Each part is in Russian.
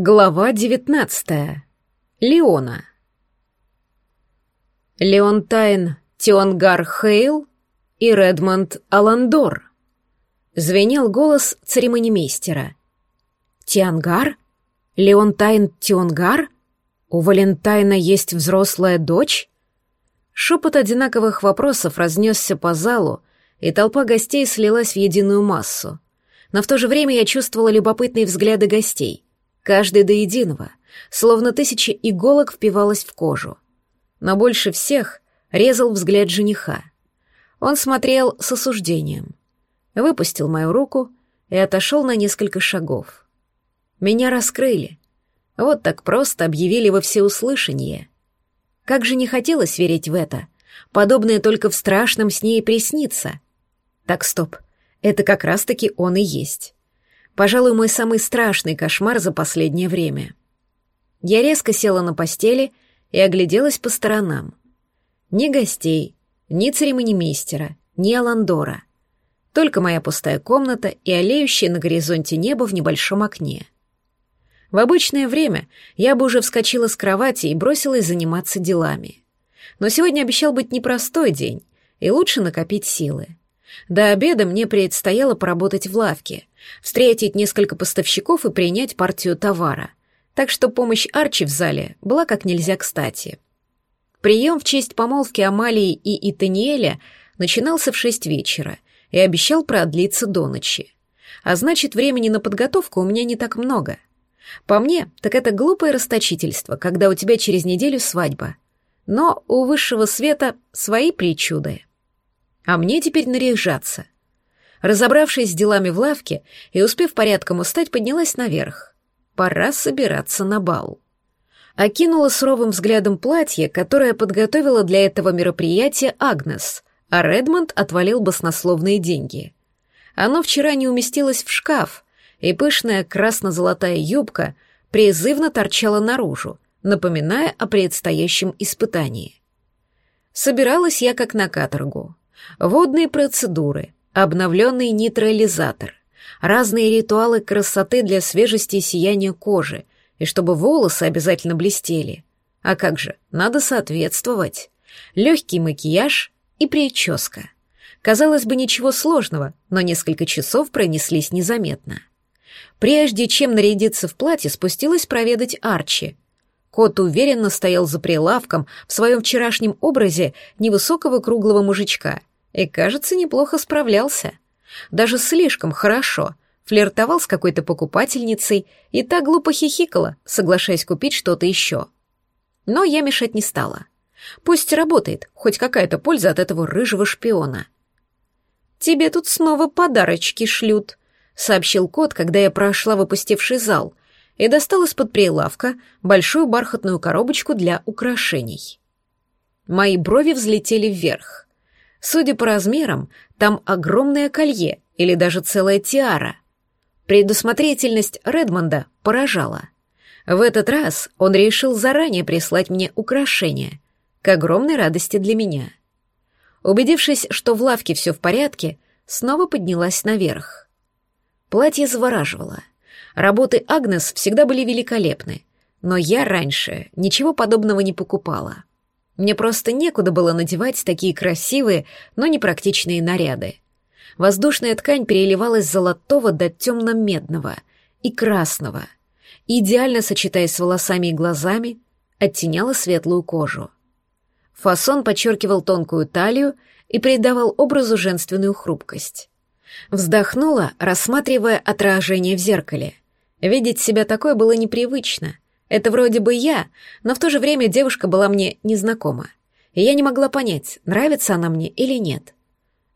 Глава девятнадцатая. Леона. Леонтайн Тионгар Хейл и Редмонд Аландор. Звенел голос церемонимейстера. Тиангар? Леонтайн Тионгар? У Валентайна есть взрослая дочь? Шепот одинаковых вопросов разнесся по залу, и толпа гостей слилась в единую массу. Но в то же время я чувствовала любопытные взгляды гостей — каждый до единого, словно тысяча иголок впивалась в кожу. Но больше всех резал взгляд жениха. Он смотрел с осуждением, выпустил мою руку и отошел на несколько шагов. Меня раскрыли. Вот так просто объявили во всеуслышание. Как же не хотелось верить в это. Подобное только в страшном сне и приснится. Так, стоп. Это как раз-таки он и есть. Пожалуй, мой самый страшный кошмар за последнее время. Я резко села на постели и огляделась по сторонам. Ни гостей, ни церемонимейстера, ни Аландора. Только моя пустая комната и олеющее на горизонте небо в небольшом окне. В обычное время я бы уже вскочила с кровати и бросилась заниматься делами. Но сегодня обещал быть непростой день, и лучше накопить силы. До обеда мне предстояло поработать в лавке, встретить несколько поставщиков и принять партию товара. Так что помощь Арчи в зале была как нельзя кстати. Прием в честь помолвки Амалии и Итаниэля начинался в шесть вечера и обещал продлиться до ночи. А значит, времени на подготовку у меня не так много. По мне, так это глупое расточительство, когда у тебя через неделю свадьба. Но у высшего света свои причуды. А мне теперь наряжаться. Разобравшись с делами в лавке и успев порядком устать, поднялась наверх. Пора собираться на бал. Окинула суровым взглядом платье, которое подготовила для этого мероприятия Агнес, а Редмонд отвалил баснословные деньги. Оно вчера не уместилось в шкаф, и пышная красно-золотая юбка призывно торчала наружу, напоминая о предстоящем испытании. Собиралась я как на каторгу. Водные процедуры, обновленный нейтрализатор, разные ритуалы красоты для свежести и сияния кожи, и чтобы волосы обязательно блестели. А как же, надо соответствовать. Легкий макияж и прическа. Казалось бы, ничего сложного, но несколько часов пронеслись незаметно. Прежде чем нарядиться в платье, спустилась проведать Арчи. Кот уверенно стоял за прилавком в своем вчерашнем образе невысокого круглого мужичка и, кажется, неплохо справлялся. Даже слишком хорошо. Флиртовал с какой-то покупательницей и так глупо хихикала, соглашаясь купить что-то еще. Но я мешать не стала. Пусть работает, хоть какая-то польза от этого рыжего шпиона. «Тебе тут снова подарочки шлют», — сообщил кот, когда я прошла в опустевший зал и достал из-под прилавка большую бархатную коробочку для украшений. Мои брови взлетели вверх. Судя по размерам, там огромное колье или даже целая тиара. Предусмотрительность Редмонда поражала. В этот раз он решил заранее прислать мне украшение, к огромной радости для меня. Убедившись, что в лавке все в порядке, снова поднялась наверх. Платье завораживало. Работы Агнес всегда были великолепны, но я раньше ничего подобного не покупала. Мне просто некуда было надевать такие красивые, но непрактичные наряды. Воздушная ткань переливалась золотого до темно-медного и красного, идеально сочетаясь с волосами и глазами, оттеняла светлую кожу. Фасон подчеркивал тонкую талию и придавал образу женственную хрупкость. Вздохнула, рассматривая отражение в зеркале. Видеть себя такой было непривычно — это вроде бы я, но в то же время девушка была мне незнакома, и я не могла понять, нравится она мне или нет.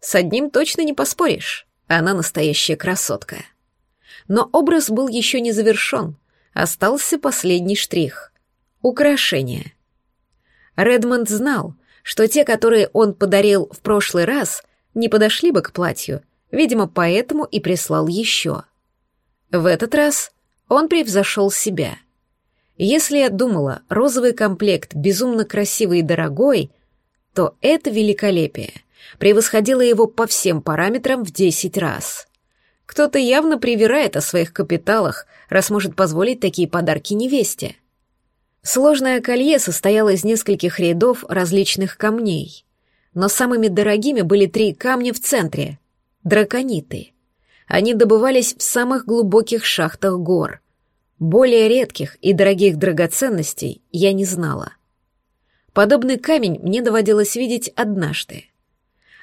С одним точно не поспоришь, она настоящая красотка. Но образ был еще не завершен, остался последний штрих — украшение. Редмонд знал, что те, которые он подарил в прошлый раз, не подошли бы к платью, видимо, поэтому и прислал еще. В этот раз он превзошел себя — если я думала, розовый комплект безумно красивый и дорогой, то это великолепие превосходило его по всем параметрам в десять раз. Кто-то явно привирает о своих капиталах, раз может позволить такие подарки невесте. Сложное колье состояло из нескольких рядов различных камней. Но самыми дорогими были три камня в центре — дракониты. Они добывались в самых глубоких шахтах гор. Более редких и дорогих драгоценностей я не знала. Подобный камень мне доводилось видеть однажды.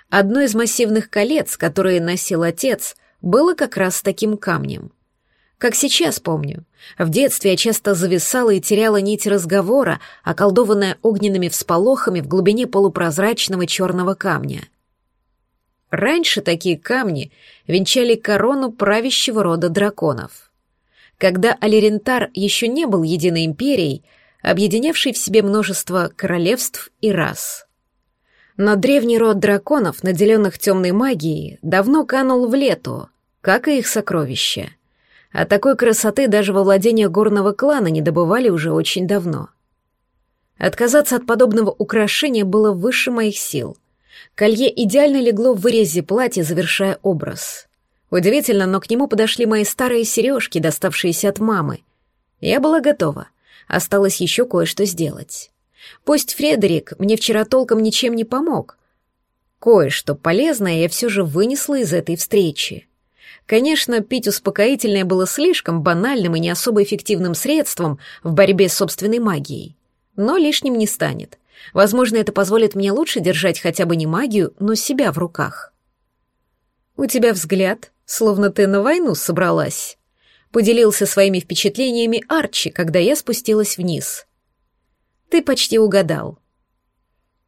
Одно из массивных колец, которые носил отец, было как раз таким камнем. Как сейчас помню, в детстве я часто зависала и теряла нить разговора, околдованная огненными всполохами в глубине полупрозрачного черного камня. Раньше такие камни венчали корону правящего рода драконов. Когда Алирентар еще не был единой империей, объединявшей в себе множество королевств и рас. Но древний род драконов, наделенных темной магией, давно канул в лету, как и их сокровища. А такой красоты даже во владениях горного клана не добывали уже очень давно. Отказаться от подобного украшения было выше моих сил. Колье идеально легло в вырезе платья, завершая образ. Удивительно, но к нему подошли мои старые сережки, доставшиеся от мамы. Я была готова. Осталось еще кое-что сделать. Пусть Фредерик мне вчера толком ничем не помог. Кое-что полезное я все же вынесла из этой встречи. Конечно, пить успокоительное было слишком банальным и не особо эффективным средством в борьбе с собственной магией. Но лишним не станет. Возможно, это позволит мне лучше держать хотя бы не магию, но себя в руках. «У тебя взгляд, словно ты на войну собралась», — поделился своими впечатлениями Арчи, когда я спустилась вниз. «Ты почти угадал».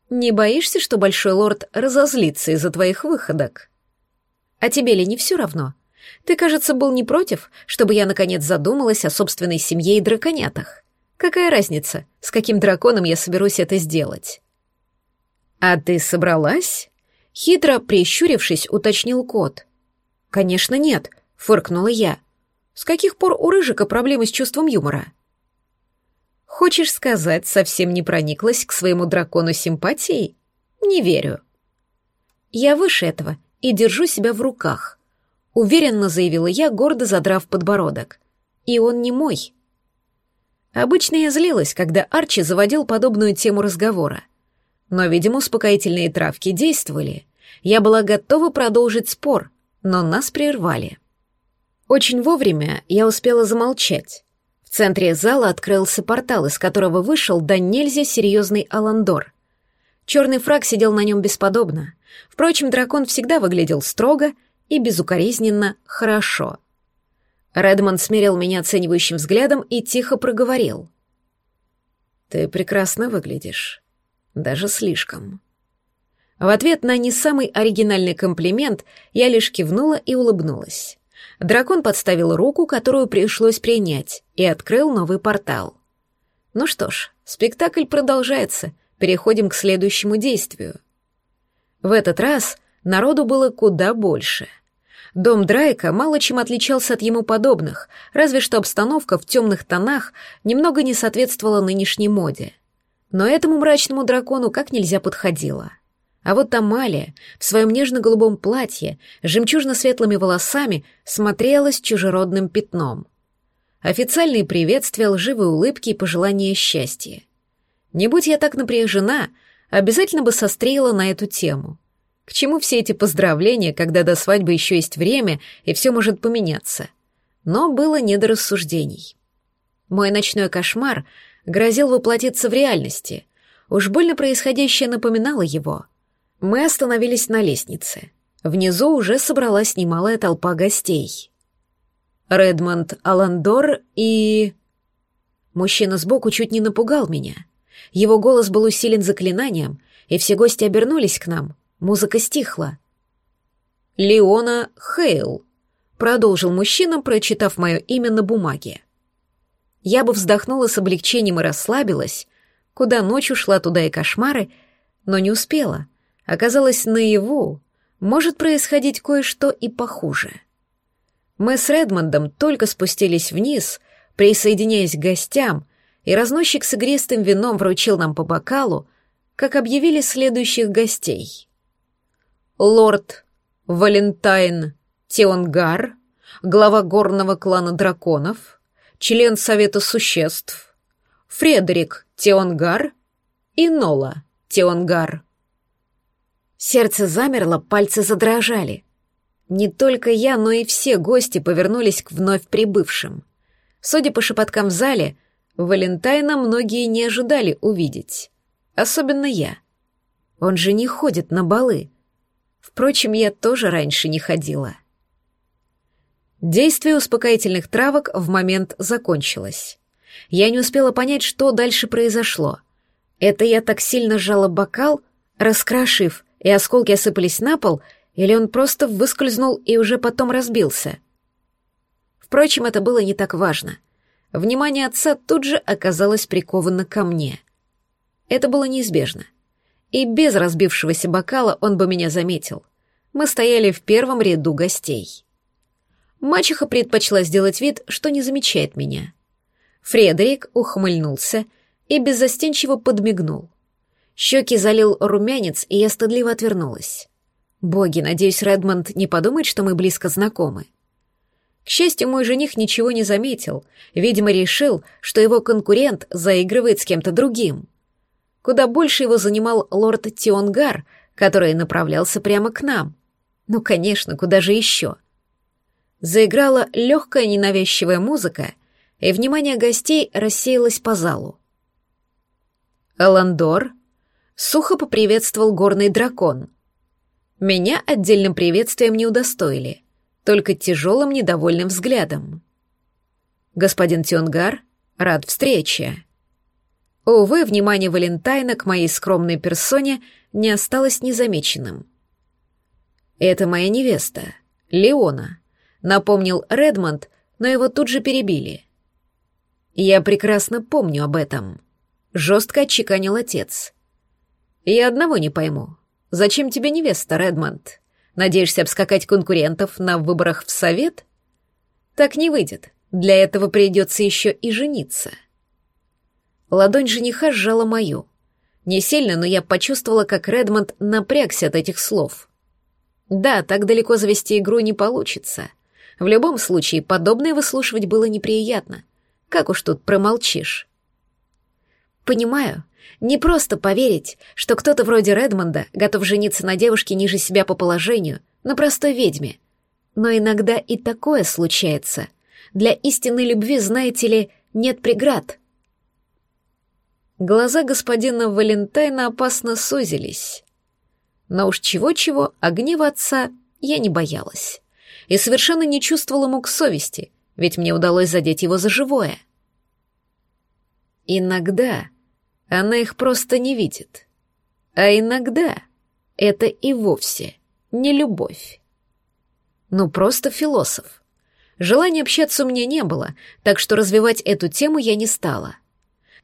«Не боишься, что Большой Лорд разозлится из-за твоих выходок?» «А тебе ли не все равно?» Ты, кажется, был не против, чтобы я наконец задумалась о собственной семье и драконятах. Какая разница, с каким драконом я соберусь это сделать? А ты собралась? Хитро прищурившись, уточнил кот. Конечно, нет, фыркнула я. С каких пор у Рыжика проблемы с чувством юмора? Хочешь сказать, совсем не прониклась к своему дракону симпатией? Не верю. Я выше этого и держу себя в руках. Уверенно заявила я, гордо задрав подбородок. И он не мой. Обычно я злилась, когда Арчи заводил подобную тему разговора. Но, видимо, успокоительные травки действовали. Я была готова продолжить спор, но нас прервали. Очень вовремя я успела замолчать. В центре зала открылся портал, из которого вышел да нельзя серьезный Аландор. Черный фраг сидел на нем бесподобно. Впрочем, дракон всегда выглядел строго и безукоризненно хорошо. Редмонд смерил меня оценивающим взглядом и тихо проговорил. «Ты прекрасно выглядишь. Даже слишком». В ответ на не самый оригинальный комплимент я лишь кивнула и улыбнулась. Дракон подставил руку, которую пришлось принять, и открыл новый портал. Ну что ж, спектакль продолжается, переходим к следующему действию. В этот раз народу было куда больше — Дом Драйка мало чем отличался от ему подобных, разве что обстановка в темных тонах немного не соответствовала нынешней моде. Но этому мрачному дракону как нельзя подходила. А вот Тамалия в своем нежно-голубом платье с жемчужно-светлыми волосами смотрелась чужеродным пятном. Официальные приветствия, лживые улыбки и пожелания счастья. Не будь я так напряжена, обязательно бы сострела на эту тему. К чему все эти поздравления, когда до свадьбы еще есть время, и все может поменяться? Но было не до рассуждений. Мой ночной кошмар грозил воплотиться в реальности. Уж больно происходящее напоминало его. Мы остановились на лестнице. Внизу уже собралась немалая толпа гостей. Редмонд Аландор и... Мужчина сбоку чуть не напугал меня. Его голос был усилен заклинанием, и все гости обернулись к нам — Музыка стихла. «Леона Хейл», — продолжил мужчина, прочитав мое имя на бумаге. Я бы вздохнула с облегчением и расслабилась, куда ночь ушла, туда и кошмары, но не успела. Оказалось, наяву может происходить кое-что и похуже. Мы с Редмондом только спустились вниз, присоединяясь к гостям, и разносчик с игристым вином вручил нам по бокалу, как объявили следующих гостей — лорд Валентайн Теонгар, глава горного клана драконов, член Совета существ, Фредерик Теонгар и Нола Теонгар. Сердце замерло, пальцы задрожали. Не только я, но и все гости повернулись к вновь прибывшим. Судя по шепоткам в зале, Валентайна многие не ожидали увидеть. Особенно я. Он же не ходит на балы. Впрочем, я тоже раньше не ходила. Действие успокоительных травок в момент закончилось. Я не успела понять, что дальше произошло. Это я так сильно сжала бокал, раскрошив, и осколки осыпались на пол, или он просто выскользнул и уже потом разбился. Впрочем, это было не так важно. Внимание отца тут же оказалось приковано ко мне. Это было неизбежно. И без разбившегося бокала он бы меня заметил. Мы стояли в первом ряду гостей. Мачеха предпочла сделать вид, что не замечает меня. Фредерик ухмыльнулся и беззастенчиво подмигнул. Щеки залил румянец, и я стыдливо отвернулась. Боги, надеюсь, Редмонд не подумает, что мы близко знакомы. К счастью, мой жених ничего не заметил, видимо, решил, что его конкурент заигрывает с кем-то другим. Куда больше его занимал лорд Тионгар, который направлялся прямо к нам. Ну, конечно, куда же еще? Заиграла легкая ненавязчивая музыка, и внимание гостей рассеялось по залу. Аландор сухо поприветствовал горный дракон. Меня отдельным приветствием не удостоили, только тяжелым недовольным взглядом. Господин Тюнгар рад встрече. Увы, внимание Валентайна к моей скромной персоне не осталось незамеченным. «Это моя невеста, Леона», — напомнил Редмонд, но его тут же перебили. «Я прекрасно помню об этом», — жестко отчеканил отец. «Я одного не пойму. Зачем тебе невеста, Редмонд? Надеешься обскакать конкурентов на выборах в совет? Так не выйдет. Для этого придется еще и жениться». Ладонь жениха сжала мою. Не сильно, но я почувствовала, как Редмонд напрягся от этих слов. Да, так далеко завести игру не получится. В любом случае, подобное выслушивать было неприятно. Как уж тут промолчишь? Понимаю, не просто поверить, что кто-то вроде Редмонда готов жениться на девушке ниже себя по положению, на простой ведьме. Но иногда и такое случается. Для истинной любви, знаете ли, нет преград — Глаза господина Валентайна опасно сузились. Но уж чего-чего, а гнева отца я не боялась. И совершенно не чувствовала мук совести, ведь мне удалось задеть его за живое. Иногда она их просто не видит. А иногда это и вовсе не любовь. Ну, просто философ. Желания общаться у меня не было, так что развивать эту тему я не стала.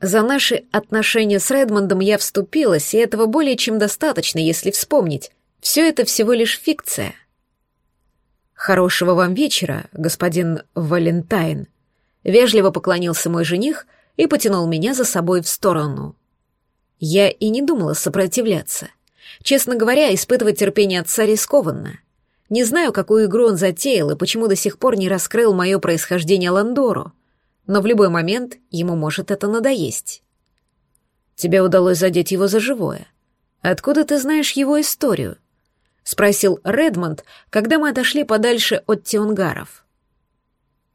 За наши отношения с Редмондом я вступилась, и этого более чем достаточно, если вспомнить. Все это всего лишь фикция. «Хорошего вам вечера, господин Валентайн», — вежливо поклонился мой жених и потянул меня за собой в сторону. Я и не думала сопротивляться. Честно говоря, испытывать терпение отца рискованно. Не знаю, какую игру он затеял и почему до сих пор не раскрыл мое происхождение Ландору но в любой момент ему может это надоесть. Тебе удалось задеть его за живое. Откуда ты знаешь его историю? Спросил Редмонд, когда мы отошли подальше от Тионгаров.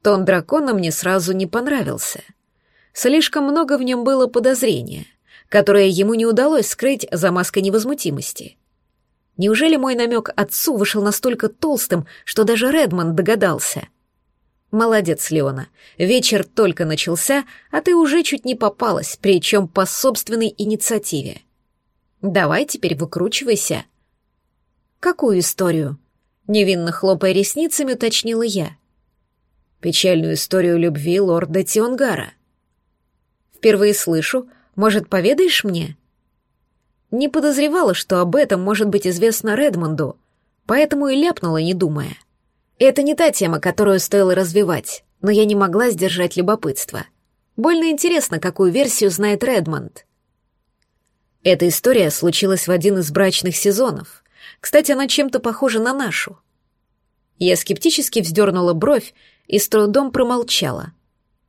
Тон дракона мне сразу не понравился. Слишком много в нем было подозрения, которое ему не удалось скрыть за маской невозмутимости. Неужели мой намек отцу вышел настолько толстым, что даже Редмонд догадался — Молодец, Леона. Вечер только начался, а ты уже чуть не попалась, причем по собственной инициативе. Давай теперь выкручивайся. Какую историю? Невинно хлопая ресницами, уточнила я. Печальную историю любви лорда Тионгара. Впервые слышу. Может, поведаешь мне? Не подозревала, что об этом может быть известно Редмонду, поэтому и ляпнула, не думая. — это не та тема, которую стоило развивать, но я не могла сдержать любопытство. Больно интересно, какую версию знает Редмонд. Эта история случилась в один из брачных сезонов. Кстати, она чем-то похожа на нашу. Я скептически вздернула бровь и с трудом промолчала.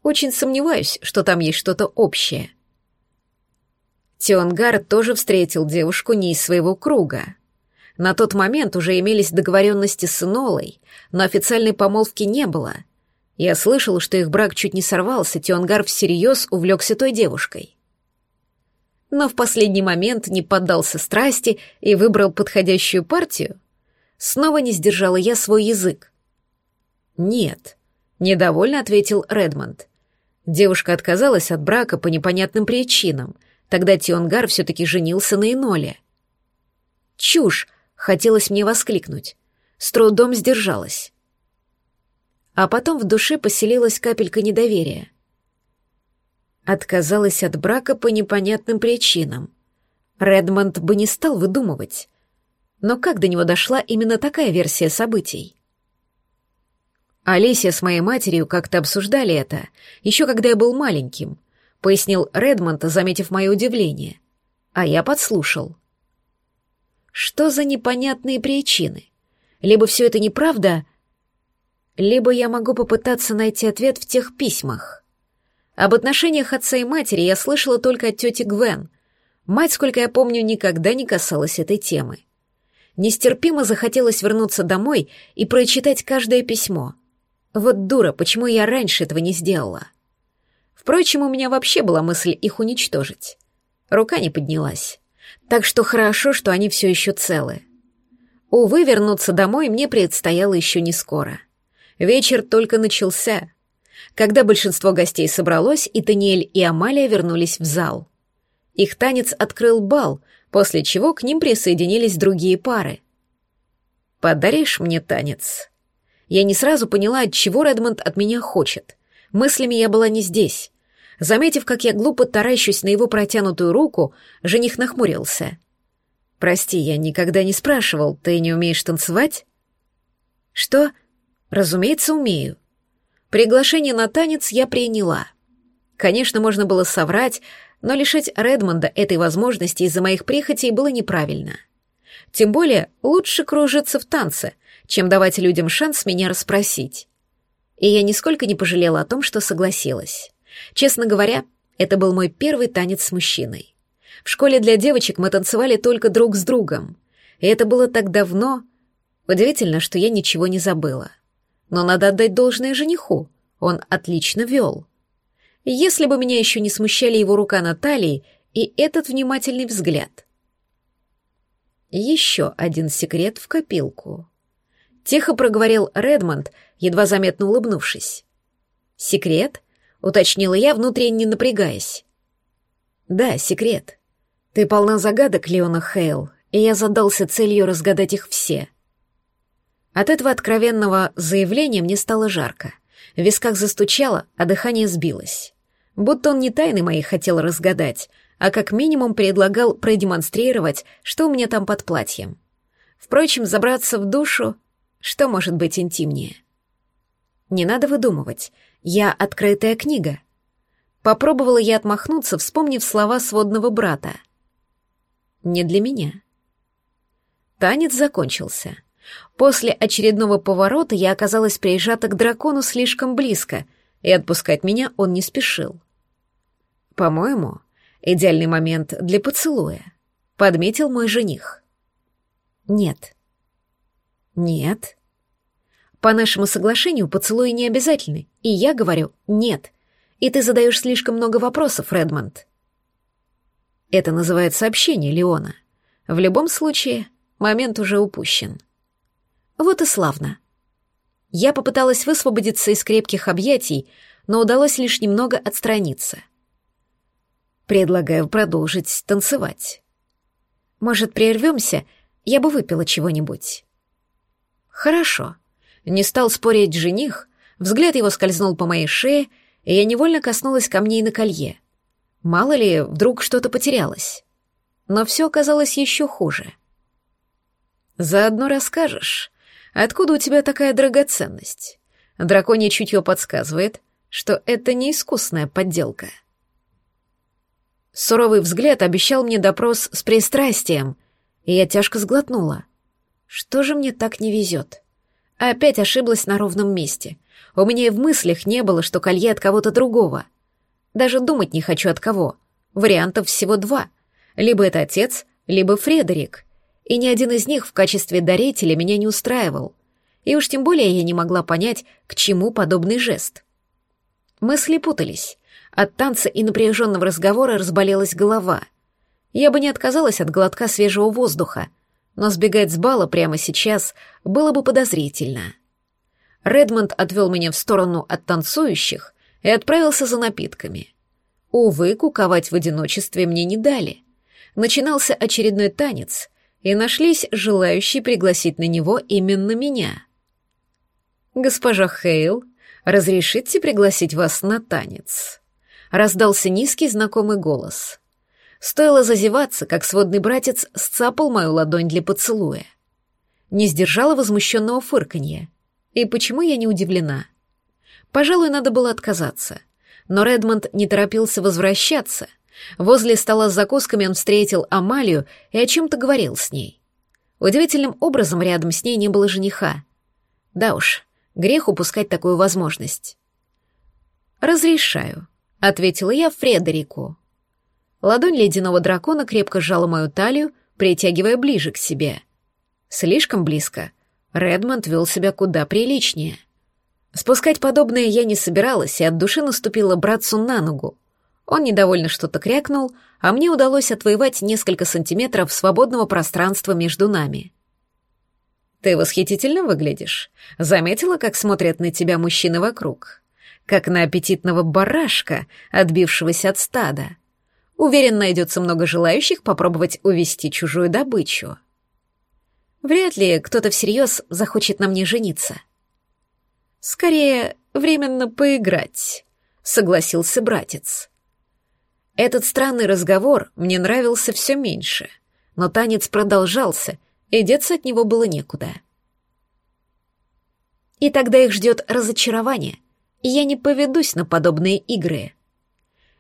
Очень сомневаюсь, что там есть что-то общее. Тионгар тоже встретил девушку не из своего круга. На тот момент уже имелись договоренности с Инолой, но официальной помолвки не было. Я слышал, что их брак чуть не сорвался, Тионгар всерьез увлекся той девушкой. Но в последний момент не поддался страсти и выбрал подходящую партию. Снова не сдержала я свой язык. «Нет», — недовольно ответил Редмонд. Девушка отказалась от брака по непонятным причинам. Тогда Тионгар все-таки женился на Иноле. «Чушь!» — хотелось мне воскликнуть. С трудом сдержалась. А потом в душе поселилась капелька недоверия. Отказалась от брака по непонятным причинам. Редмонд бы не стал выдумывать. Но как до него дошла именно такая версия событий? Алисия с моей матерью как-то обсуждали это, еще когда я был маленьким, пояснил Редмонд, заметив мое удивление. А я подслушал. Что за непонятные причины? Либо все это неправда, либо я могу попытаться найти ответ в тех письмах. Об отношениях отца и матери я слышала только от тети Гвен. Мать, сколько я помню, никогда не касалась этой темы. Нестерпимо захотелось вернуться домой и прочитать каждое письмо. Вот дура, почему я раньше этого не сделала? Впрочем, у меня вообще была мысль их уничтожить. Рука не поднялась. Так что хорошо, что они все еще целы. Увы, вернуться домой мне предстояло еще не скоро. Вечер только начался, когда большинство гостей собралось, и Таниэль и Амалия вернулись в зал. Их танец открыл бал, после чего к ним присоединились другие пары. «Подаришь мне танец?» Я не сразу поняла, чего Редмонд от меня хочет. Мыслями я была не здесь. Заметив, как я глупо таращусь на его протянутую руку, жених нахмурился. «Прости, я никогда не спрашивал, ты не умеешь танцевать?» «Что?» «Разумеется, умею. Приглашение на танец я приняла. Конечно, можно было соврать, но лишить Редмонда этой возможности из-за моих прихотей было неправильно. Тем более лучше кружиться в танце, чем давать людям шанс меня расспросить. И я нисколько не пожалела о том, что согласилась. Честно говоря, это был мой первый танец с мужчиной. В школе для девочек мы танцевали только друг с другом. И это было так давно. Удивительно, что я ничего не забыла но надо отдать должное жениху, он отлично вел. Если бы меня еще не смущали его рука на талии и этот внимательный взгляд. Еще один секрет в копилку. Тихо проговорил Редмонд, едва заметно улыбнувшись. «Секрет?» — уточнила я, внутренне напрягаясь. «Да, секрет. Ты полна загадок, Леона Хейл, и я задался целью разгадать их все. От этого откровенного заявления мне стало жарко. В висках застучало, а дыхание сбилось. Будто он не тайны мои хотел разгадать, а как минимум предлагал продемонстрировать, что у меня там под платьем. Впрочем, забраться в душу, что может быть интимнее? Не надо выдумывать, я открытая книга. Попробовала я отмахнуться, вспомнив слова сводного брата. Не для меня. Танец закончился. После очередного поворота я оказалась прижата к дракону слишком близко, и отпускать меня он не спешил. «По-моему, идеальный момент для поцелуя», — подметил мой жених. «Нет». «Нет». По нашему соглашению поцелуи не обязательны, и я говорю «нет». И ты задаешь слишком много вопросов, Редмонд. Это называется сообщение Леона. В любом случае, момент уже упущен. Вот и славно. Я попыталась высвободиться из крепких объятий, но удалось лишь немного отстраниться. Предлагаю продолжить танцевать. Может, прервемся? Я бы выпила чего-нибудь. Хорошо. Не стал спорить жених, взгляд его скользнул по моей шее, и я невольно коснулась камней на колье. Мало ли, вдруг что-то потерялось. Но все оказалось еще хуже. «Заодно расскажешь», Откуда у тебя такая драгоценность? Драконье чутье подсказывает, что это не искусная подделка. Суровый взгляд обещал мне допрос с пристрастием, и я тяжко сглотнула. Что же мне так не везет? Опять ошиблась на ровном месте. У меня и в мыслях не было, что колье от кого-то другого. Даже думать не хочу от кого. Вариантов всего два. Либо это отец, либо Фредерик. И ни один из них в качестве дарителя меня не устраивал. И уж тем более я не могла понять, к чему подобный жест. Мысли путались. От танца и напряженного разговора разболелась голова. Я бы не отказалась от глотка свежего воздуха, но сбегать с бала прямо сейчас было бы подозрительно. Редмонд отвел меня в сторону от танцующих и отправился за напитками. Увы, куковать в одиночестве мне не дали. Начинался очередной танец, и нашлись желающие пригласить на него именно меня. «Госпожа Хейл, разрешите пригласить вас на танец?» Раздался низкий знакомый голос. Стоило зазеваться, как сводный братец сцапал мою ладонь для поцелуя. Не сдержала возмущенного фырканья. И почему я не удивлена? Пожалуй, надо было отказаться. Но Редмонд не торопился возвращаться. Возле стола с закусками он встретил Амалию и о чем-то говорил с ней. Удивительным образом рядом с ней не было жениха. Да уж, грех упускать такую возможность. «Разрешаю», — ответила я Фредерику. Ладонь ледяного дракона крепко сжала мою талию, притягивая ближе к себе. Слишком близко — Редмонд вел себя куда приличнее. Спускать подобное я не собиралась и от души наступила братцу на ногу. Он недовольно что-то крякнул, а мне удалось отвоевать несколько сантиметров свободного пространства между нами. «Ты восхитительно выглядишь. Заметила, как смотрят на тебя мужчины вокруг? Как на аппетитного барашка, отбившегося от стада. Уверен, найдется много желающих попробовать увести чужую добычу». Вряд ли кто-то всерьез захочет на мне жениться. Скорее, временно поиграть, согласился братец. Этот странный разговор мне нравился все меньше, но танец продолжался, и деться от него было некуда. И тогда их ждет разочарование, и я не поведусь на подобные игры.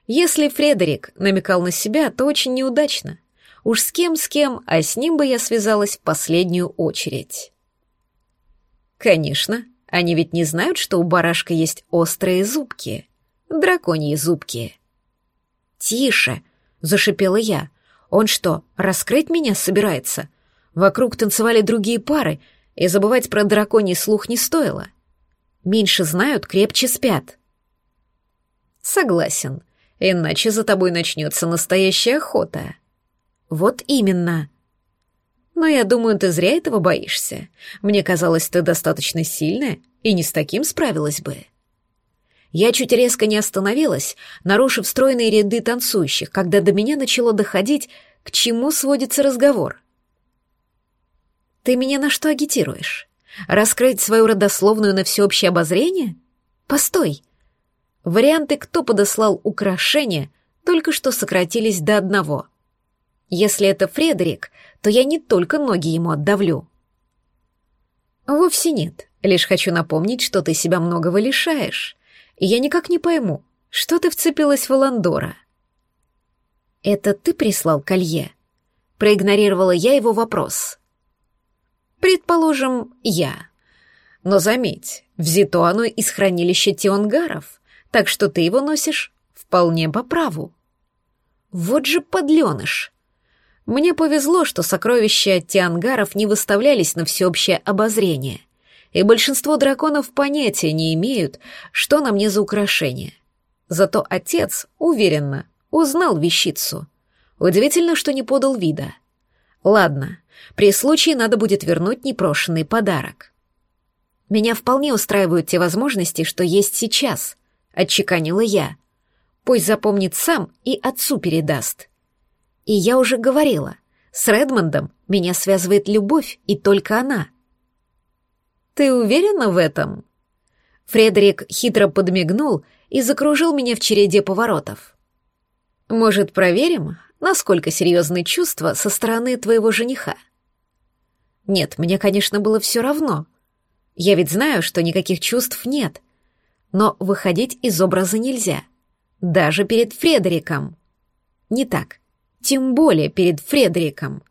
Если Фредерик намекал на себя, то очень неудачно. Уж с кем с кем, а с ним бы я связалась в последнюю очередь. Конечно, они ведь не знают, что у барашка есть острые зубки. Драконьи зубки. «Тише!» — зашипела я. «Он что, раскрыть меня собирается?» Вокруг танцевали другие пары, и забывать про драконий слух не стоило. Меньше знают, крепче спят. Согласен, иначе за тобой начнется настоящая охота. Вот именно. Но я думаю, ты зря этого боишься. Мне казалось, ты достаточно сильная и не с таким справилась бы. Я чуть резко не остановилась, нарушив стройные ряды танцующих, когда до меня начало доходить, к чему сводится разговор. Ты меня на что агитируешь? Раскрыть свою родословную на всеобщее обозрение? Постой. Варианты, кто подослал украшения, только что сократились до одного — если это Фредерик, то я не только ноги ему отдавлю. Вовсе нет. Лишь хочу напомнить, что ты себя многого лишаешь. И я никак не пойму, что ты вцепилась в Ландора. Это ты прислал колье? Проигнорировала я его вопрос. Предположим, я. Но заметь, взято оно из хранилища Тионгаров, так что ты его носишь вполне по праву. Вот же подленыш. Мне повезло, что сокровища Тиангаров не выставлялись на всеобщее обозрение, и большинство драконов понятия не имеют, что на мне за украшение. Зато отец, уверенно, узнал вещицу. Удивительно, что не подал вида. Ладно, при случае надо будет вернуть непрошенный подарок. Меня вполне устраивают те возможности, что есть сейчас, отчеканила я. Пусть запомнит сам и отцу передаст. И я уже говорила, с Редмондом меня связывает любовь, и только она. Ты уверена в этом? Фредерик хитро подмигнул и закружил меня в череде поворотов. Может, проверим, насколько серьезны чувства со стороны твоего жениха? Нет, мне, конечно, было все равно. Я ведь знаю, что никаких чувств нет. Но выходить из образа нельзя. Даже перед Фредериком. Не так. Тем более перед Фредериком.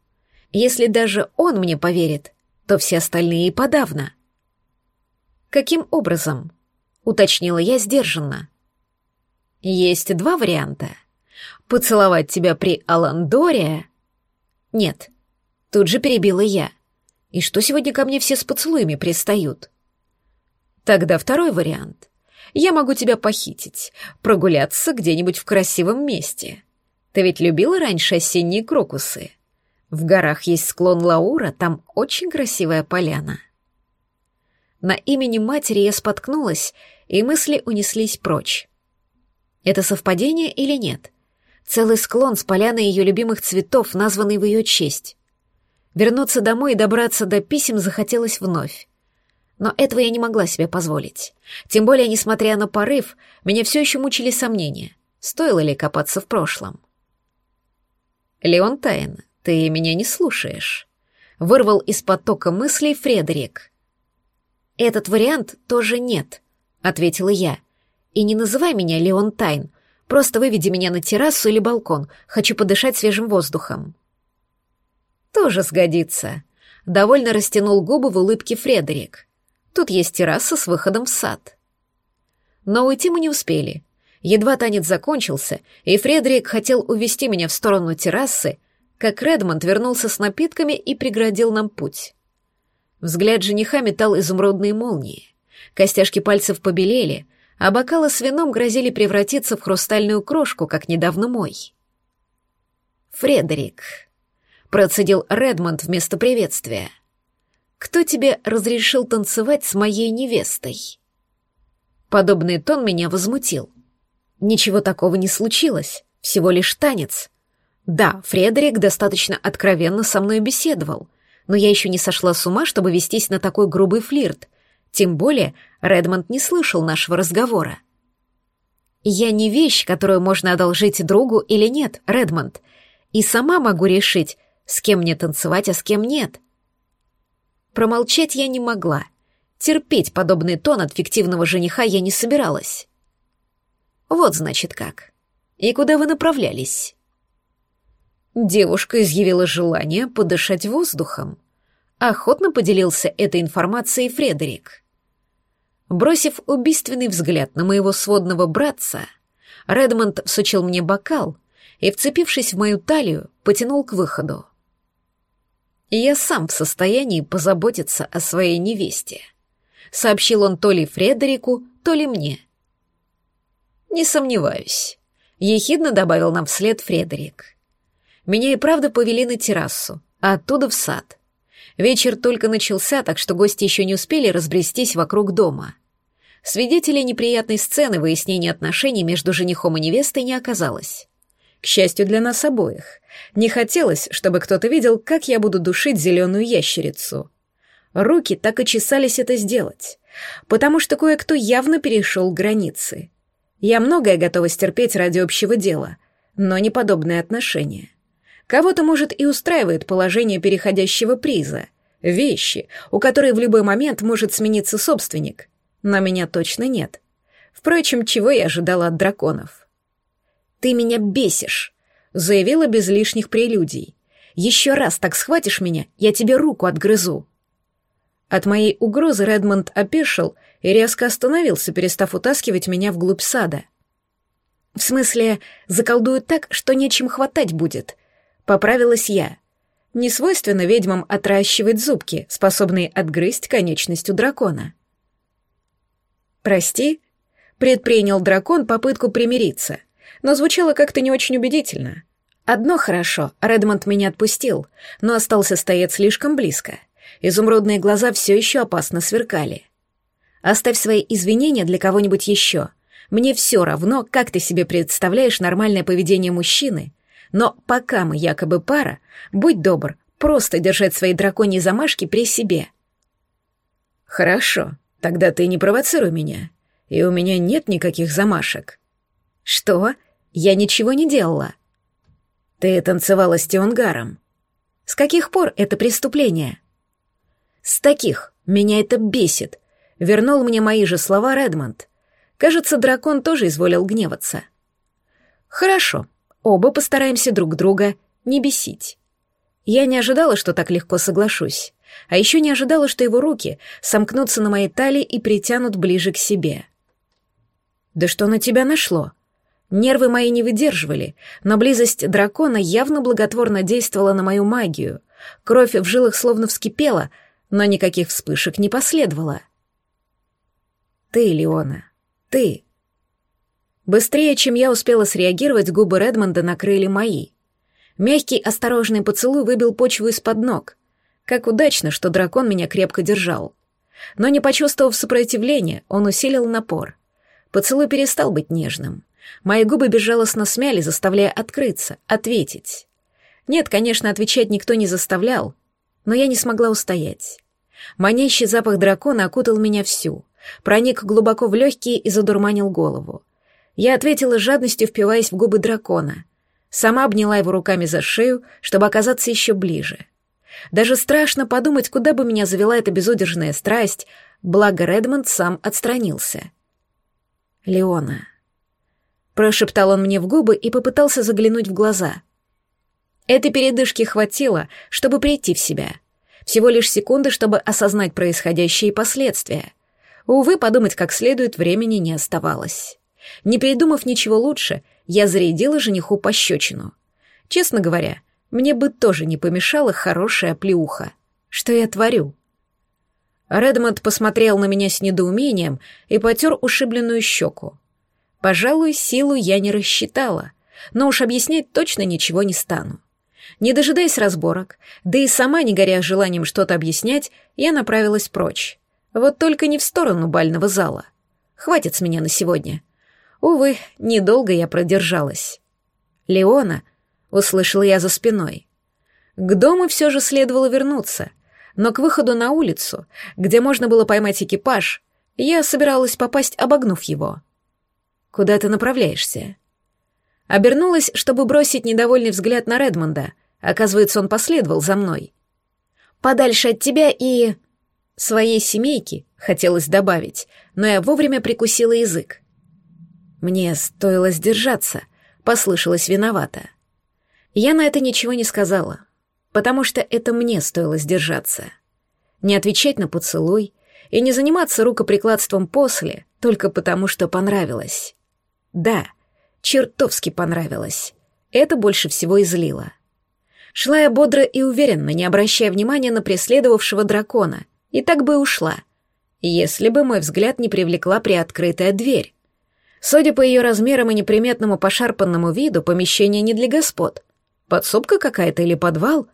Если даже он мне поверит, то все остальные и подавно. Каким образом? Уточнила я сдержанно. Есть два варианта. Поцеловать тебя при Аландоре? Нет. Тут же перебила я. И что сегодня ко мне все с поцелуями пристают? Тогда второй вариант. Я могу тебя похитить, прогуляться где-нибудь в красивом месте. Ты ведь любила раньше осенние крокусы? В горах есть склон Лаура, там очень красивая поляна. На имени матери я споткнулась, и мысли унеслись прочь. Это совпадение или нет? Целый склон с поляной ее любимых цветов, названный в ее честь. Вернуться домой и добраться до писем захотелось вновь. Но этого я не могла себе позволить. Тем более, несмотря на порыв, меня все еще мучили сомнения. Стоило ли копаться в прошлом? «Леон Тайн, ты меня не слушаешь», — вырвал из потока мыслей Фредерик. «Этот вариант тоже нет», — ответила я. «И не называй меня Леон Тайн, просто выведи меня на террасу или балкон, хочу подышать свежим воздухом». «Тоже сгодится», — довольно растянул губы в улыбке Фредерик. Тут есть терраса с выходом в сад. Но уйти мы не успели. Едва танец закончился, и Фредерик хотел увести меня в сторону террасы, как Редмонд вернулся с напитками и преградил нам путь. Взгляд жениха метал изумрудные молнии. Костяшки пальцев побелели, а бокалы с вином грозили превратиться в хрустальную крошку, как недавно мой. «Фредерик», — процедил Редмонд вместо приветствия, — кто тебе разрешил танцевать с моей невестой?» Подобный тон меня возмутил. Ничего такого не случилось, всего лишь танец. Да, Фредерик достаточно откровенно со мной беседовал, но я еще не сошла с ума, чтобы вестись на такой грубый флирт. Тем более Редмонд не слышал нашего разговора. «Я не вещь, которую можно одолжить другу или нет, Редмонд, и сама могу решить, с кем мне танцевать, а с кем нет», Промолчать я не могла. Терпеть подобный тон от фиктивного жениха я не собиралась. Вот значит как. И куда вы направлялись? Девушка изъявила желание подышать воздухом. Охотно поделился этой информацией Фредерик. Бросив убийственный взгляд на моего сводного братца, Редмонд всучил мне бокал и, вцепившись в мою талию, потянул к выходу и я сам в состоянии позаботиться о своей невесте», — сообщил он то ли Фредерику, то ли мне. «Не сомневаюсь», — ехидно добавил нам вслед Фредерик. Меня и правда повели на террасу, а оттуда в сад. Вечер только начался, так что гости еще не успели разбрестись вокруг дома. Свидетелей неприятной сцены выяснения отношений между женихом и невестой не оказалось. К счастью для нас обоих. Не хотелось, чтобы кто-то видел, как я буду душить зеленую ящерицу. Руки так и чесались это сделать, потому что кое-кто явно перешел границы. Я многое готова стерпеть ради общего дела, но не подобное отношение. Кого-то, может, и устраивает положение переходящего приза, вещи, у которой в любой момент может смениться собственник, но меня точно нет. Впрочем, чего я ожидала от драконов? «Ты меня бесишь», — заявила без лишних прелюдий. «Еще раз так схватишь меня, я тебе руку отгрызу». От моей угрозы Редмонд опешил и резко остановился, перестав утаскивать меня вглубь сада. «В смысле, заколдуют так, что нечем хватать будет», — поправилась я. Не свойственно ведьмам отращивать зубки, способные отгрызть конечность у дракона. «Прости», — предпринял дракон попытку примириться — но звучало как-то не очень убедительно. Одно хорошо, Редмонд меня отпустил, но остался стоять слишком близко. Изумрудные глаза все еще опасно сверкали. Оставь свои извинения для кого-нибудь еще. Мне все равно, как ты себе представляешь нормальное поведение мужчины, но пока мы якобы пара, будь добр, просто держать свои драконьи замашки при себе. Хорошо, тогда ты не провоцируй меня, и у меня нет никаких замашек. Что? Я ничего не делала. Ты танцевала с Тионгаром. С каких пор это преступление? С таких. Меня это бесит. Вернул мне мои же слова Редмонд. Кажется, дракон тоже изволил гневаться. Хорошо. Оба постараемся друг друга не бесить. Я не ожидала, что так легко соглашусь. а еще не ожидала, что его руки сомкнутся на моей талии и притянут ближе к себе. «Да что на тебя нашло?» Нервы мои не выдерживали, но близость дракона явно благотворно действовала на мою магию. Кровь в жилах словно вскипела, но никаких вспышек не последовало. «Ты, Леона, ты!» Быстрее, чем я успела среагировать, губы Редмонда накрыли мои. Мягкий, осторожный поцелуй выбил почву из-под ног. Как удачно, что дракон меня крепко держал. Но не почувствовав сопротивления, он усилил напор. Поцелуй перестал быть нежным. Мои губы безжалостно смяли, заставляя открыться, ответить. Нет, конечно, отвечать никто не заставлял, но я не смогла устоять. Манящий запах дракона окутал меня всю, проник глубоко в легкие и задурманил голову. Я ответила жадностью, впиваясь в губы дракона. Сама обняла его руками за шею, чтобы оказаться еще ближе. Даже страшно подумать, куда бы меня завела эта безудержная страсть, благо Редмонд сам отстранился. «Леона», — прошептал он мне в губы и попытался заглянуть в глаза. Этой передышки хватило, чтобы прийти в себя. Всего лишь секунды, чтобы осознать происходящие последствия. Увы, подумать как следует времени не оставалось. Не придумав ничего лучше, я зарядила жениху пощечину. Честно говоря, мне бы тоже не помешала хорошая плюха. Что я творю? Редмонд посмотрел на меня с недоумением и потер ушибленную щеку. Пожалуй, силу я не рассчитала, но уж объяснять точно ничего не стану. Не дожидаясь разборок, да и сама не горя желанием что-то объяснять, я направилась прочь. Вот только не в сторону бального зала. Хватит с меня на сегодня. Увы, недолго я продержалась. «Леона», — услышала я за спиной. К дому все же следовало вернуться, но к выходу на улицу, где можно было поймать экипаж, я собиралась попасть, обогнув его. «Куда ты направляешься?» Обернулась, чтобы бросить недовольный взгляд на Редмонда. Оказывается, он последовал за мной. «Подальше от тебя и...» Своей семейки, хотелось добавить, но я вовремя прикусила язык. Мне стоило сдержаться, послышалось виновато. Я на это ничего не сказала, потому что это мне стоило сдержаться. Не отвечать на поцелуй и не заниматься рукоприкладством после, только потому что понравилось. Да, чертовски понравилось. Это больше всего излило. Шла я бодро и уверенно, не обращая внимания на преследовавшего дракона, и так бы ушла, если бы мой взгляд не привлекла приоткрытая дверь. Судя по ее размерам и неприметному пошарпанному виду, помещение не для господ. Подсобка какая-то или подвал?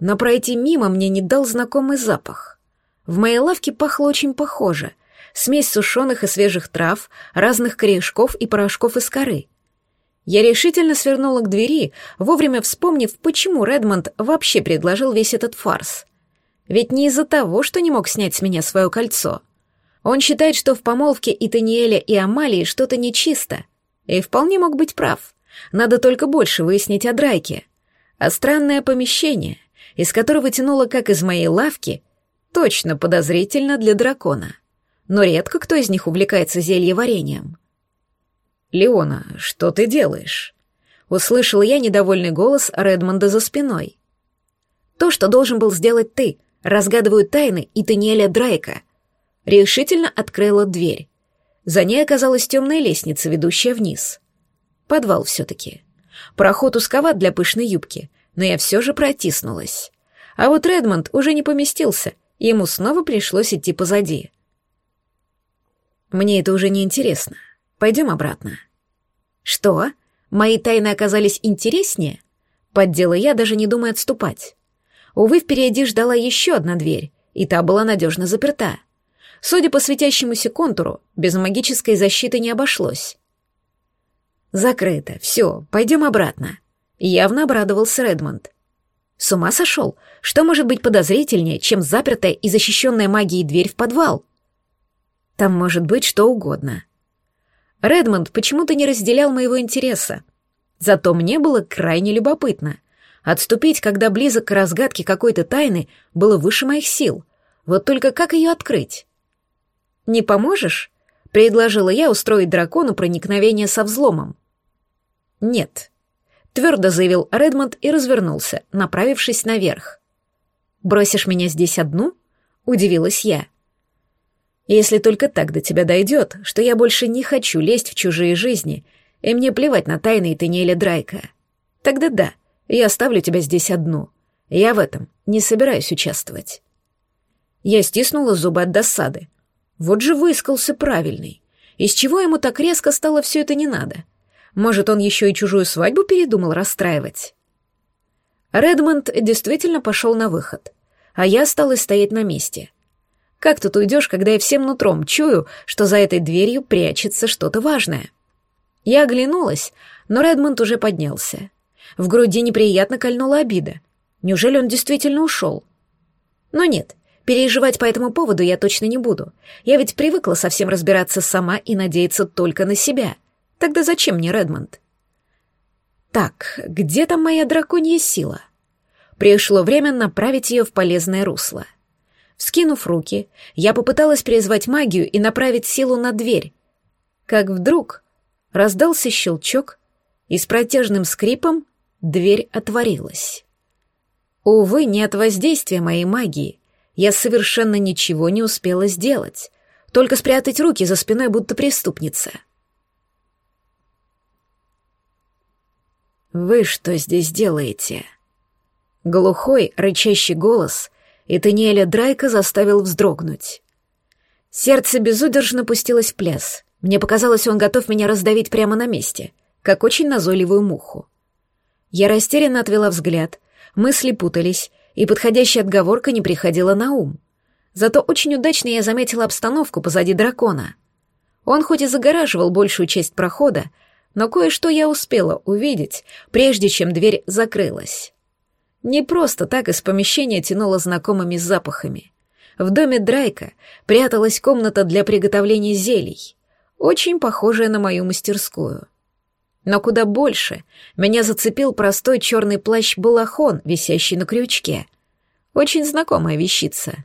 Но пройти мимо мне не дал знакомый запах. В моей лавке пахло очень похоже. Смесь сушеных и свежих трав, разных корешков и порошков из коры. Я решительно свернула к двери, вовремя вспомнив, почему Редмонд вообще предложил весь этот фарс. Ведь не из-за того, что не мог снять с меня свое кольцо — он считает, что в помолвке и Таниэля, и Амалии что-то нечисто. И вполне мог быть прав. Надо только больше выяснить о Драйке. А странное помещение, из которого тянуло, как из моей лавки, точно подозрительно для дракона. Но редко кто из них увлекается зельеварением. «Леона, что ты делаешь?» Услышала я недовольный голос Редмонда за спиной. «То, что должен был сделать ты, разгадывают тайны и Таниэля Драйка», решительно открыла дверь. За ней оказалась темная лестница, ведущая вниз. Подвал все-таки. Проход узковат для пышной юбки, но я все же протиснулась. А вот Редмонд уже не поместился, ему снова пришлось идти позади. Мне это уже не интересно. Пойдем обратно. Что? Мои тайны оказались интереснее? Поддела я, даже не думая отступать. Увы, впереди ждала еще одна дверь, и та была надежно заперта. Судя по светящемуся контуру, без магической защиты не обошлось. «Закрыто. Все, пойдем обратно», — явно обрадовался Редмонд. «С ума сошел? Что может быть подозрительнее, чем запертая и защищенная магией дверь в подвал?» «Там может быть что угодно». Редмонд почему-то не разделял моего интереса. Зато мне было крайне любопытно. Отступить, когда близок к разгадке какой-то тайны, было выше моих сил. Вот только как ее открыть? «Не поможешь?» — предложила я устроить дракону проникновение со взломом. «Нет», — твердо заявил Редмонд и развернулся, направившись наверх. Бросишь меня здесь одну?» — удивилась я. «Если только так до тебя дойдет, что я больше не хочу лезть в чужие жизни, и мне плевать на тайны Таниэля Драйка. Тогда да, я оставлю тебя здесь одну. Я в этом не собираюсь участвовать». Я стиснула зубы от досады. Вот же выискался правильный. Из чего ему так резко стало все это не надо? Может, он еще и чужую свадьбу передумал расстраивать? Редмонд действительно пошел на выход, а я осталась стоять на месте. Как тут уйдешь, когда я всем нутром чую, что за этой дверью прячется что-то важное? Я оглянулась, но Редмонд уже поднялся. В груди неприятно кольнула обида. Неужели он действительно ушел? Но нет, переживать по этому поводу я точно не буду. Я ведь привыкла совсем разбираться сама и надеяться только на себя. Тогда зачем мне Редмонд? Так, где там моя драконья сила? Пришло время направить ее в полезное русло. Вскинув руки, я попыталась призвать магию и направить силу на дверь. Как вдруг раздался щелчок, и с протяжным скрипом дверь отворилась. Увы, не от воздействия моей магии. Я совершенно ничего не успела сделать, только спрятать руки за спиной, будто преступница — «Вы что здесь делаете?» Глухой, рычащий голос и Таниэля Драйка заставил вздрогнуть. Сердце безудержно пустилось в пляс. Мне показалось, он готов меня раздавить прямо на месте, как очень назойливую муху. Я растерянно отвела взгляд, мысли путались, и подходящая отговорка не приходила на ум. Зато очень удачно я заметила обстановку позади дракона. Он хоть и загораживал большую часть прохода, но кое-что я успела увидеть, прежде чем дверь закрылась. Не просто так из помещения тянуло знакомыми запахами. В доме Драйка пряталась комната для приготовления зелий, очень похожая на мою мастерскую. Но куда больше меня зацепил простой черный плащ-балахон, висящий на крючке. Очень знакомая вещица.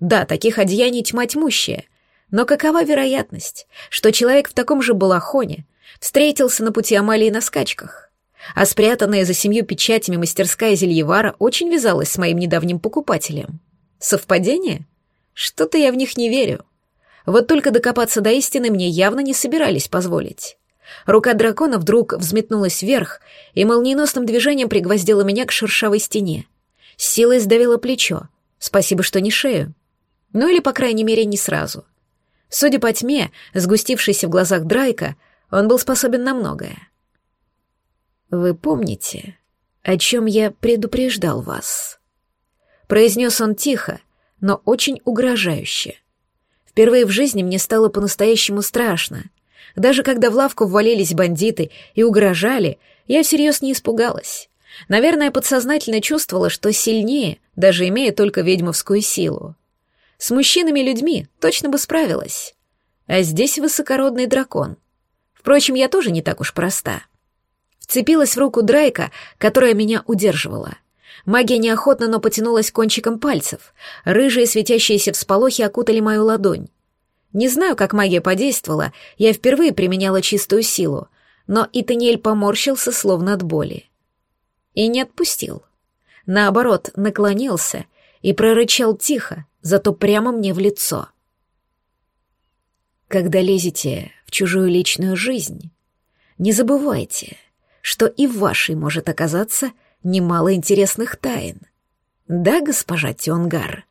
Да, таких одеяний тьма тьмущая, но какова вероятность, что человек в таком же балахоне — Встретился на пути Амалии на скачках. А спрятанная за семью печатями мастерская Зельевара очень вязалась с моим недавним покупателем. Совпадение? Что-то я в них не верю. Вот только докопаться до истины мне явно не собирались позволить. Рука дракона вдруг взметнулась вверх и молниеносным движением пригвоздила меня к шершавой стене. С силой сдавила плечо. Спасибо, что не шею. Ну или, по крайней мере, не сразу. Судя по тьме, сгустившейся в глазах Драйка, он был способен на многое. «Вы помните, о чем я предупреждал вас?» Произнес он тихо, но очень угрожающе. Впервые в жизни мне стало по-настоящему страшно. Даже когда в лавку ввалились бандиты и угрожали, я всерьез не испугалась. Наверное, подсознательно чувствовала, что сильнее, даже имея только ведьмовскую силу. С мужчинами-людьми точно бы справилась. А здесь высокородный дракон — Впрочем, я тоже не так уж проста. Вцепилась в руку Драйка, которая меня удерживала. Магия неохотно, но потянулась кончиком пальцев. Рыжие светящиеся всполохи окутали мою ладонь. Не знаю, как магия подействовала, я впервые применяла чистую силу, но Итаниэль поморщился, словно от боли. И не отпустил. Наоборот, наклонился и прорычал тихо, зато прямо мне в лицо. Когда лезете в чужую личную жизнь, не забывайте, что и в вашей может оказаться немало интересных тайн. Да, госпожа Тионгар?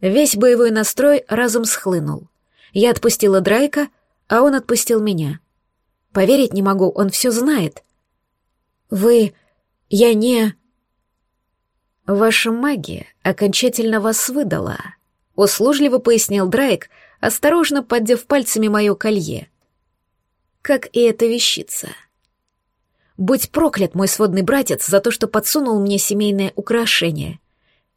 Весь боевой настрой разом схлынул. Я отпустила Драйка, а он отпустил меня. Поверить не могу, он все знает. Вы... я не... Ваша магия окончательно вас выдала, услужливо пояснил Драйк, осторожно поддев пальцами мое колье. Как и эта вещица. Будь проклят мой сводный братец за то, что подсунул мне семейное украшение.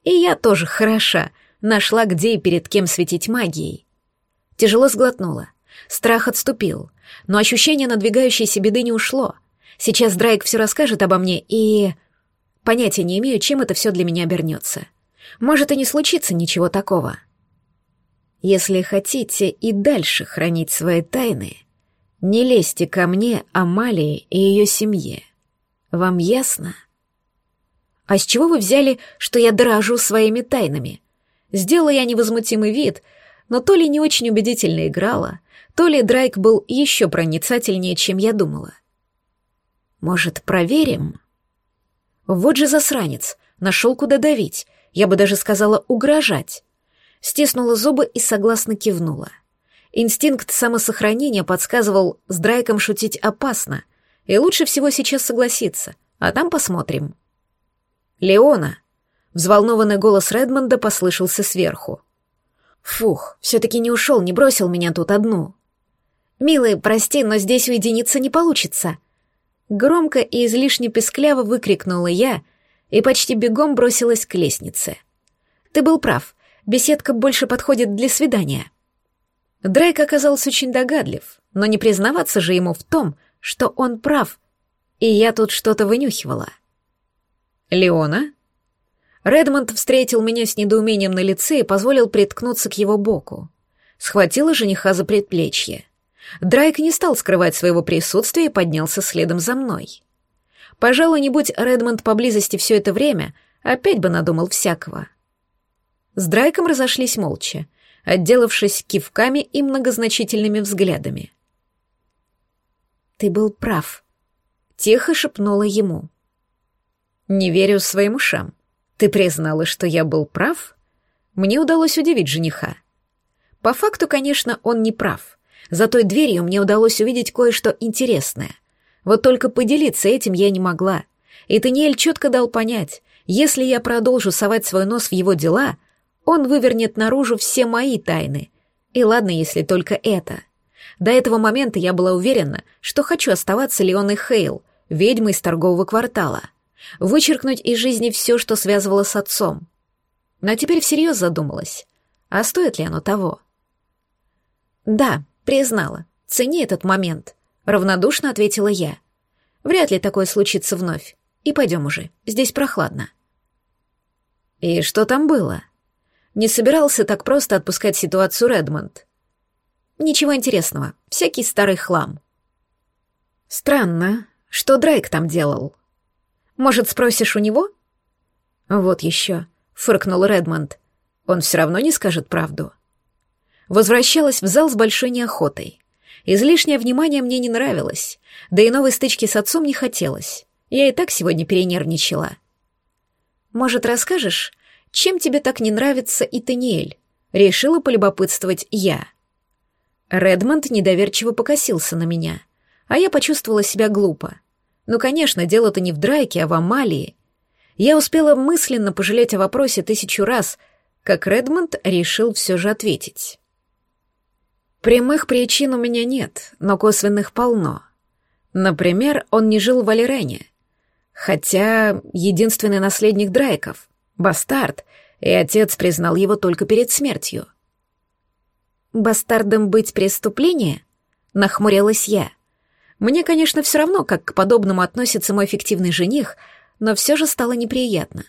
И я тоже хороша, нашла где и перед кем светить магией. Тяжело сглотнула. Страх отступил, но ощущение надвигающейся беды не ушло. Сейчас Драйк все расскажет обо мне, и... Понятия не имею, чем это все для меня обернется. Может, и не случится ничего такого. — если хотите и дальше хранить свои тайны, не лезьте ко мне, Амалии и ее семье. Вам ясно? «А с чего вы взяли, что я дорожу своими тайнами?» Сделала я невозмутимый вид, но то ли не очень убедительно играла, то ли Драйк был еще проницательнее, чем я думала. «Может, проверим?» Вот же засранец, нашел куда давить, я бы даже сказала угрожать. Стиснула зубы и согласно кивнула. Инстинкт самосохранения подсказывал, с Драйком шутить опасно, и лучше всего сейчас согласиться, а там посмотрим. «Леона!» — взволнованный голос Редмонда послышался сверху. «Фух, все-таки не ушел, не бросил меня тут одну». «Милый, прости, но здесь уединиться не получится». Громко и излишне пескляво выкрикнула я и почти бегом бросилась к лестнице. «Ты был прав, беседка больше подходит для свидания». Драйк оказался очень догадлив, но не признаваться же ему в том, что он прав, и я тут что-то вынюхивала. «Леона?» Редмонд встретил меня с недоумением на лице и позволил приткнуться к его боку. Схватила жениха за предплечье. Драйк не стал скрывать своего присутствия и поднялся следом за мной. Пожалуй, не будь Редмонд поблизости все это время, опять бы надумал всякого. С Драйком разошлись молча, отделавшись кивками и многозначительными взглядами. «Ты был прав», — тихо шепнула ему. «Не верю своим ушам. Ты признала, что я был прав?» Мне удалось удивить жениха. По факту, конечно, он не прав. За той дверью мне удалось увидеть кое-что интересное. Вот только поделиться этим я не могла. И Таниэль четко дал понять, если я продолжу совать свой нос в его дела — он вывернет наружу все мои тайны. И ладно, если только это. До этого момента я была уверена, что хочу оставаться Леоной Хейл, ведьмой из торгового квартала. Вычеркнуть из жизни все, что связывало с отцом. Но теперь всерьез задумалась. А стоит ли оно того? Да, признала. Цени этот момент. Равнодушно ответила я. Вряд ли такое случится вновь. И пойдем уже, здесь прохладно. И что там было? Не собирался так просто отпускать ситуацию Редмонд. Ничего интересного, всякий старый хлам. Странно, что Дрейк там делал. Может, спросишь у него? Вот еще, фыркнул Редмонд. Он все равно не скажет правду. Возвращалась в зал с большой неохотой. Излишнее внимание мне не нравилось, да и новой стычки с отцом не хотелось. Я и так сегодня перенервничала. Может, расскажешь, чем тебе так не нравится Итаниэль?» — решила полюбопытствовать я. Редмонд недоверчиво покосился на меня, а я почувствовала себя глупо. Ну, конечно, дело-то не в Драйке, а в Амалии. Я успела мысленно пожалеть о вопросе тысячу раз, как Редмонд решил все же ответить. Прямых причин у меня нет, но косвенных полно. Например, он не жил в Алирене, хотя единственный наследник Драйков — Бастард, и отец признал его только перед смертью. «Бастардом быть преступление?» — нахмурилась я. Мне, конечно, все равно, как к подобному относится мой фиктивный жених, но все же стало неприятно.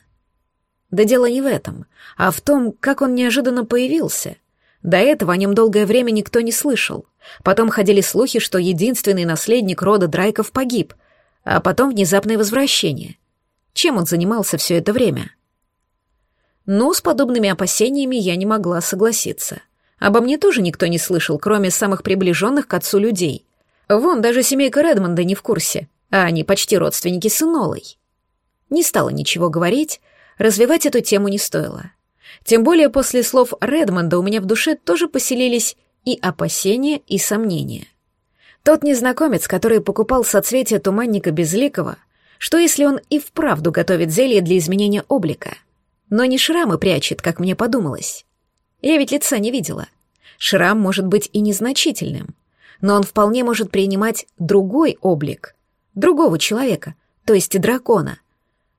Да дело не в этом, а в том, как он неожиданно появился. До этого о нем долгое время никто не слышал. Потом ходили слухи, что единственный наследник рода Драйков погиб, а потом внезапное возвращение. Чем он занимался все это время? — но с подобными опасениями я не могла согласиться. Обо мне тоже никто не слышал, кроме самых приближенных к отцу людей. Вон, даже семейка Редмонда не в курсе, а они почти родственники с Инолой. Не стала ничего говорить, развивать эту тему не стоило. Тем более после слов Редмонда у меня в душе тоже поселились и опасения, и сомнения. Тот незнакомец, который покупал соцветия туманника Безликого, что если он и вправду готовит зелье для изменения облика — но не шрамы прячет, как мне подумалось. Я ведь лица не видела. Шрам может быть и незначительным, но он вполне может принимать другой облик, другого человека, то есть дракона.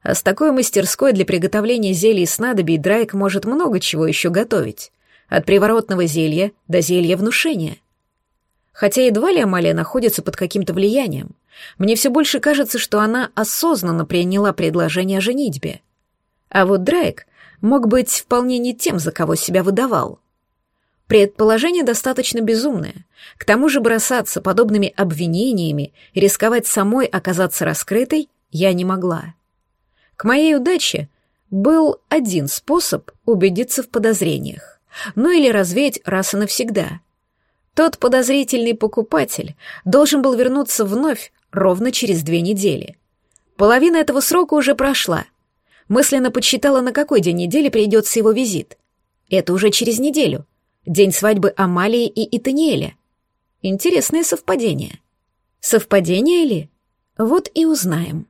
А с такой мастерской для приготовления зелий и снадобий Драйк может много чего еще готовить, от приворотного зелья до зелья внушения. Хотя едва ли Амалия находится под каким-то влиянием, мне все больше кажется, что она осознанно приняла предложение о женитьбе — а вот Драйк мог быть вполне не тем, за кого себя выдавал. Предположение достаточно безумное. К тому же бросаться подобными обвинениями и рисковать самой оказаться раскрытой я не могла. К моей удаче был один способ убедиться в подозрениях, ну или развеять раз и навсегда. Тот подозрительный покупатель должен был вернуться вновь ровно через две недели. Половина этого срока уже прошла. Мысленно подсчитала, на какой день недели придется его визит. Это уже через неделю. День свадьбы Амалии и Итаниэля. Интересное совпадение. Совпадение ли? Вот и узнаем.